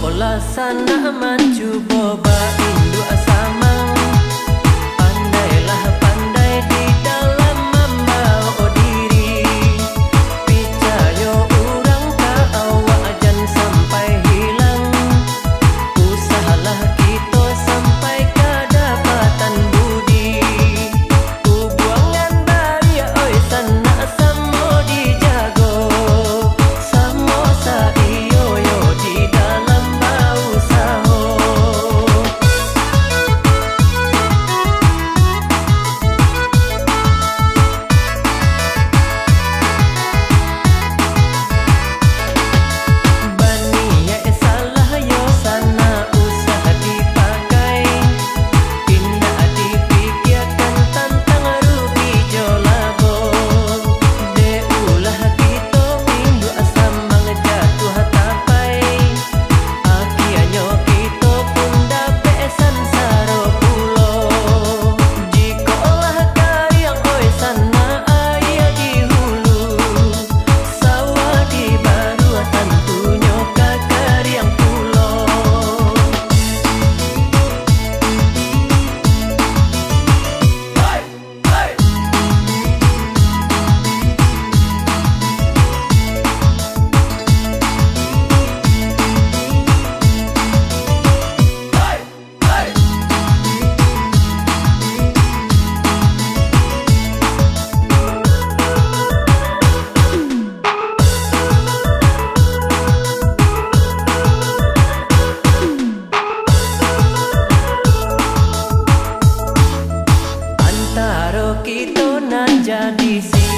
Sopo sana mancu boba indu jadi sini